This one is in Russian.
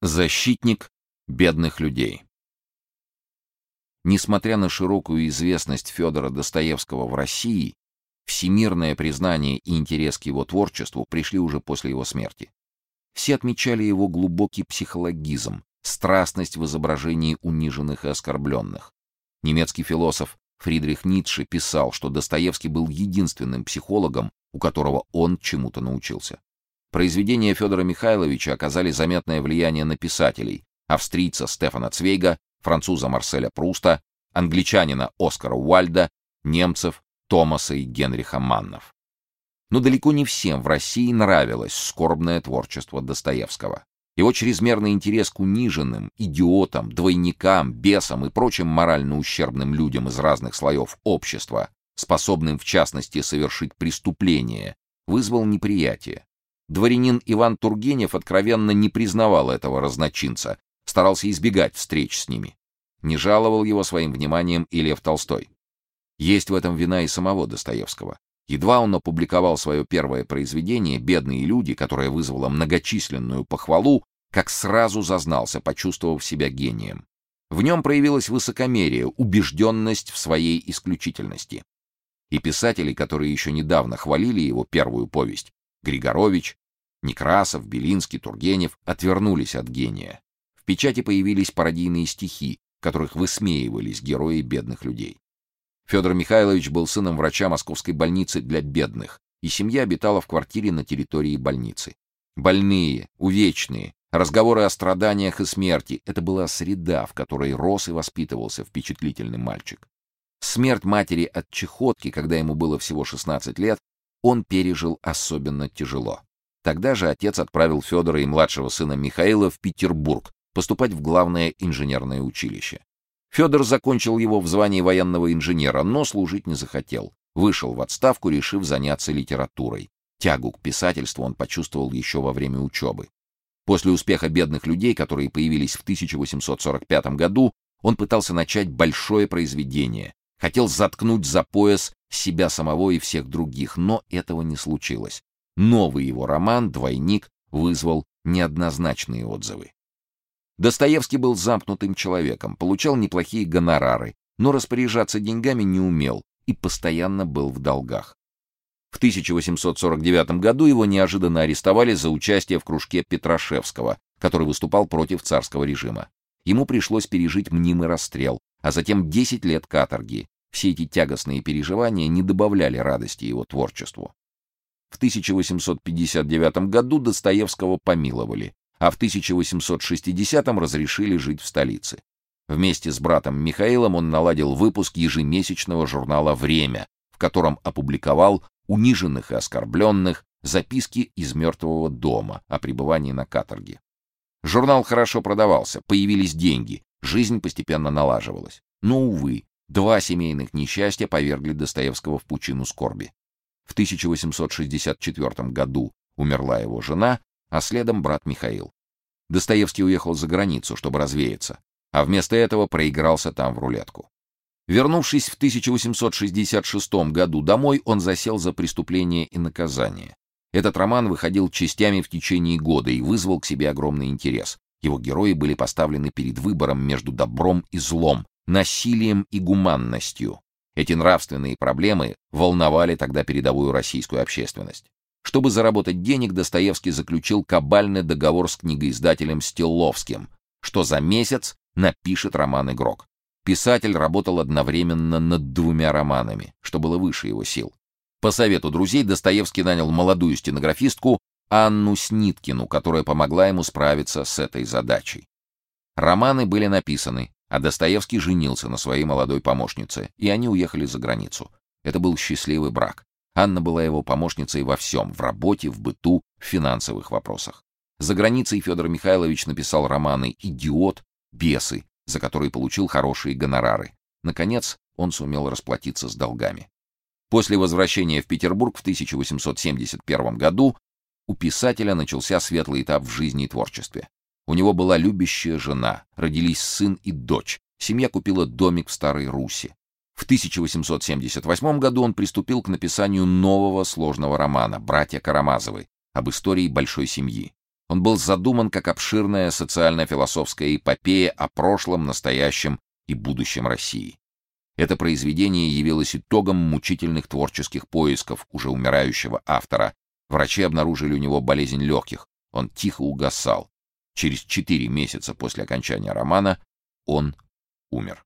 Защитник бедных людей. Несмотря на широкую известность Федора Достоевского в России, всемирное признание и интерес к его творчеству пришли уже после его смерти. Все отмечали его глубокий психологизм, страстность в изображении униженных и оскорбленных. Немецкий философ Фридрих Ницше писал, что Достоевский был единственным психологом, у которого он чему-то научился. Произведения Федора Михайловича оказали заметное влияние на писателей: австрийца Стефана Цвейга, француза Марселя Пруста, англичанина Оскара Уальда, немцев Томаса и Генриха Маннов. Но далеко не всем в России нравилось скорбное творчество Достоевского. Его чрезмерный интерес к униженным, идиотам, двойникам, бесам и прочим морально ущербным людям из разных слоев общества, способным в частности совершить преступление, вызвал неприятие. Дворянин Иван Тургенев откровенно не признавал этого разночинца, старался избегать встреч с ними. Не жаловал его своим вниманием и Лев Толстой. Есть в этом вина и самого Достоевского. Едва он опубликовал свое первое произведение «Бедные люди», которое вызвало многочисленную похвалу, как сразу зазнался, почувствовав себя гением. В нем проявилось высокомерие, убежденность в своей исключительности. И писатели, которые еще недавно хвалили его первую повесть, Григорович, Некрасов, Белинский, Тургенев отвернулись от гения. В печати появились пародийные стихи, в которых высмеивались герои бедных людей. Федор Михайлович был сыном врача Московской больницы для бедных, и семья обитала в квартире на территории больницы. Больные, увечные, разговоры о страданиях и смерти это была среда, в которой рос и воспитывался впечатлительный мальчик. Смерть матери от чехотки, когда ему было всего 16 лет, он пережил особенно тяжело. Тогда же отец отправил Федора и младшего сына Михаила в Петербург поступать в главное инженерное училище. Федор закончил его в звании военного инженера, но служить не захотел. Вышел в отставку, решив заняться литературой. Тягу к писательству он почувствовал еще во время учебы. После успеха бедных людей, которые появились в 1845 году, он пытался начать большое произведение, хотел заткнуть за пояс себя самого и всех других, но этого не случилось. Новый его роман Двойник вызвал неоднозначные отзывы. Достоевский был замкнутым человеком, получал неплохие гонорары, но распоряжаться деньгами не умел и постоянно был в долгах. В 1849 году его неожиданно арестовали за участие в кружке Петрашевского, который выступал против царского режима. Ему пришлось пережить мнимый расстрел, а затем 10 лет каторги. Все эти тягостные переживания не добавляли радости его творчеству. В 1859 году Достоевского помиловали, а в 1860 разрешили жить в столице. Вместе с братом Михаилом он наладил выпуск ежемесячного журнала Время, в котором опубликовал униженных и оскорбленных записки из мертвого дома о пребывании на каторге. Журнал хорошо продавался, появились деньги, жизнь постепенно налаживалась. Но увы, два семейных несчастья повергли Достоевского в пучину скорби. В 1864 году умерла его жена, а следом брат Михаил. Достоевский уехал за границу, чтобы развеяться, а вместо этого проигрался там в рулетку. Вернувшись в 1866 году домой, он засел за преступление и наказание. Этот роман выходил частями в течение года и вызвал к себе огромный интерес. Его герои были поставлены перед выбором между добром и злом, насилием и гуманностью. Эти нравственные проблемы волновали тогда передовую российскую общественность. Чтобы заработать денег, Достоевский заключил кабальный договор с книгоиздателем Стилловским, что за месяц напишет роман Игрок. Писатель работал одновременно над двумя романами, что было выше его сил. По совету друзей Достоевский нанял молодую стенографистку Анну Сниткину, которая помогла ему справиться с этой задачей. Романы были написаны, а Достоевский женился на своей молодой помощнице, и они уехали за границу. Это был счастливый брак. Анна была его помощницей во всем: в работе, в быту, в финансовых вопросах. За границей Федор Михайлович написал романы «Идиот», «Бесы», за которые получил хорошие гонорары. Наконец, он сумел расплатиться с долгами. После возвращения в Петербург в 1871 году у писателя начался светлый этап в жизни и творчестве. У него была любящая жена, родились сын и дочь. Семья купила домик в Старой Руси. В 1878 году он приступил к написанию нового сложного романа «Братья Карамазовы» об истории большой семьи. Он был задуман как обширная социально-философская эпопея о прошлом, настоящем и будущем России. Это произведение явилось итогом мучительных творческих поисков уже умирающего автора. Врачи обнаружили у него болезнь легких. Он тихо угасал. Через четыре месяца после окончания романа он умер.